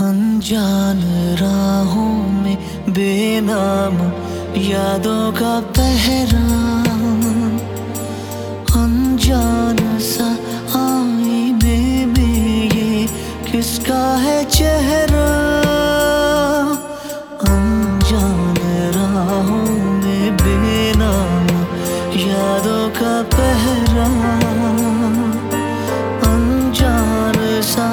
अनजान राहों में बेनाम यादों का पहरा अनजान सा आईने में ये किसका है चेहरा? अनजान राहों में बेनाम यादों का पहरा अनजान सा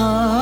heart.